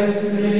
Ex